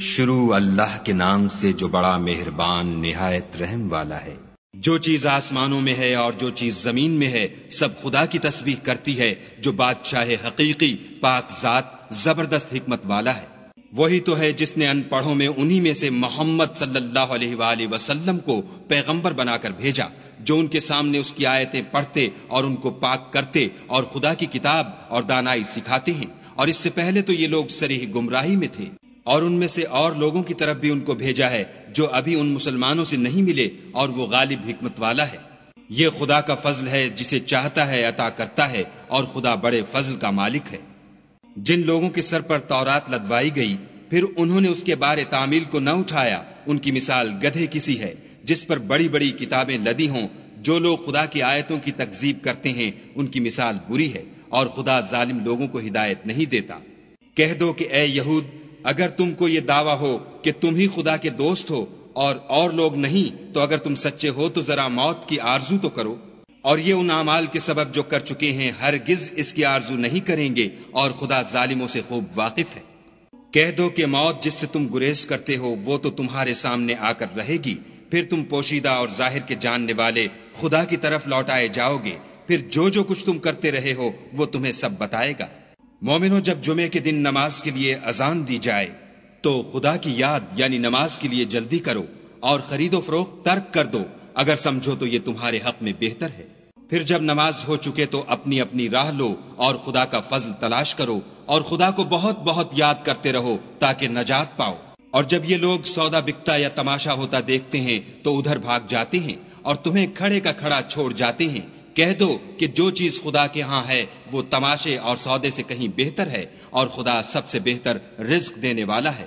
شروع اللہ کے نام سے جو بڑا مہربان، نہایت رحم والا ہے۔ جو چیز آسمانوں میں ہے اور جو چیز زمین میں ہے، سب خدا کی تسبیح کرتی ہے، جو بادشاہ حقیقی، پاک ذات، زبردست حکمت والا ہے۔ وہی تو ہے جس نے ان پڑھوں میں انہی میں سے محمد صلی اللہ علیہ وآلہ وسلم کو پیغمبر بنا کر بھیجا، جو ان کے سامنے اس کی آیتیں پڑھتے اور ان کو پاک کرتے اور خدا کی کتاب اور دانائی سکھاتے ہیں۔ اور اس سے پہلے تو یہ لوگ سریح گمراہی میں تھے۔ اور ان میں سے اور لوگوں کی طرف بھی ان کو بھیجا ہے، جو ابھی ان مسلمانوں سے نہیں ملے اور وہ غالب حکمت والا ہے۔ یہ خدا کا فضل ہے جسے چاہتا ہے، عطا کرتا ہے، اور خدا بڑے فضل کا مالک ہے۔ جن لوگوں کے سر پر تورات لدوائی گئی، پھر انہوں نے اس کے بارے تعمیل کو نہ اٹھایا۔ ان کی مثال گدھے کسی ہے، جس پر بڑی بڑی کتابیں لدی ہوں۔ جو لوگ خدا کی آیتوں کی تکزیب کرتے ہیں، ان کی مثال بری ہے، اور خدا ظالم لوگوں کو ہدایت نہیں دیتا۔ کہہ دو کہ اے یہود اگر تم کو یہ دعویٰ ہو کہ تم ہی خدا کے دوست ہو اور اور لوگ نہیں، تو اگر تم سچے ہو تو ذرا موت کی آرزو تو کرو۔ اور یہ ان اعمال کے سبب جو کر چکے ہیں، ہرگز اس کی آرزو نہیں کریں گے اور خدا ظالموں سے خوب واقف ہے۔ کہہ دو کہ موت جس سے تم گریز کرتے ہو، وہ تو تمہارے سامنے آ کر رہے گی۔ پھر تم پوشیدہ اور ظاہر کے جاننے والے خدا کی طرف لوٹائے جاؤ گے۔ پھر جو جو کچھ تم کرتے رہے ہو، وہ تمہیں سب بتائے گا۔ مومنو، جب جمعے کے دن نماز کے لیے اذان دی جائے، تو خدا کی یاد یعنی نماز کے لیے جلدی کرو اور خرید و فروخت ترک کر دو۔ اگر سمجھو تو یہ تمہارے حق میں بہتر ہے۔ پھر جب نماز ہو چکے تو اپنی اپنی راہ لو اور خدا کا فضل تلاش کرو اور خدا کو بہت بہت یاد کرتے رہو تاکہ نجات پاؤ۔ اور جب یہ لوگ سودا بکتا یا تماشا ہوتا دیکھتے ہیں تو ادھر بھاگ جاتے ہیں اور تمہیں کھڑے کا کھڑا چھوڑ جاتے ہیں۔ کہہ دو کہ جو چیز خدا کے ہاں ہے، وہ تماشے اور سودے سے کہیں بہتر ہے اور خدا سب سے بہتر رزق دینے والا ہے۔